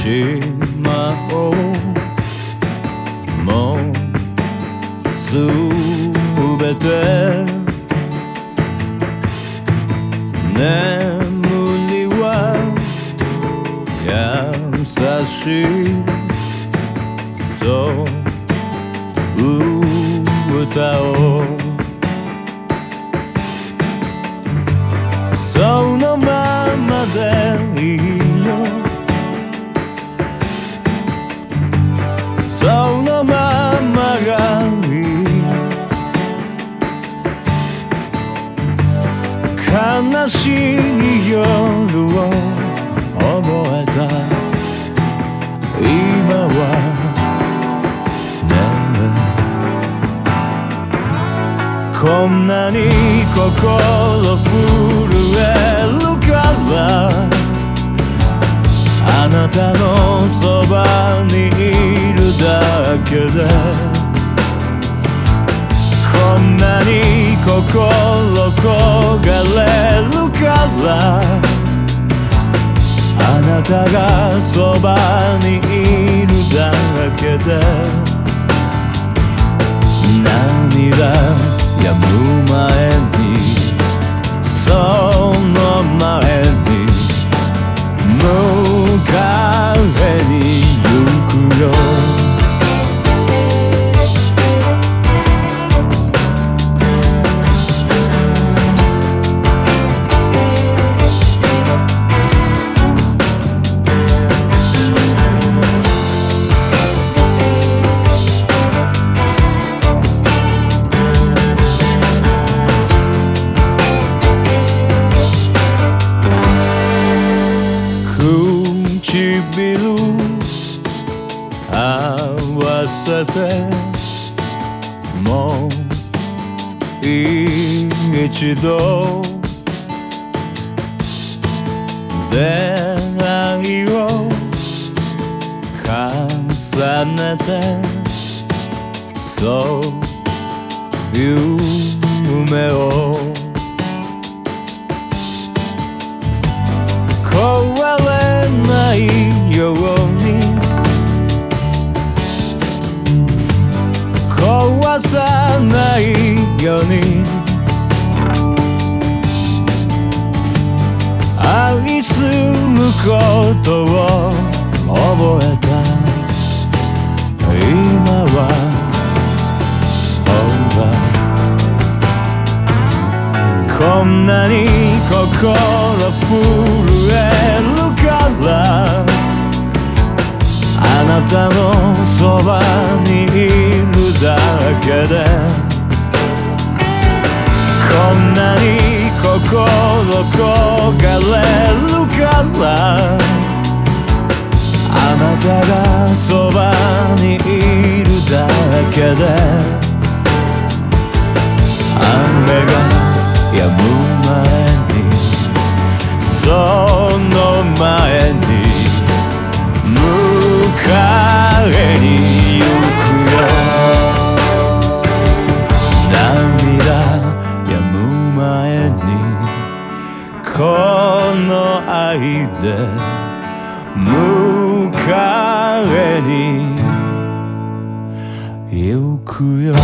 しまおうもうすべて眠りは優しい。そう歌おう。しい夜を覚えた今はこんなに心震えるからあなたのそばにい。るだけでこんなに心焦がれるから。あなたがそばにいるだけで。涙も一度。出会いを重ねてそう夢をことを覚えた。今はほらこんなに心震えるから。あなたのそばにいるだけで。こんなに心焦がれる。らあなたがそばにいるだけで雨が止む前にその前にで迎えに行くよ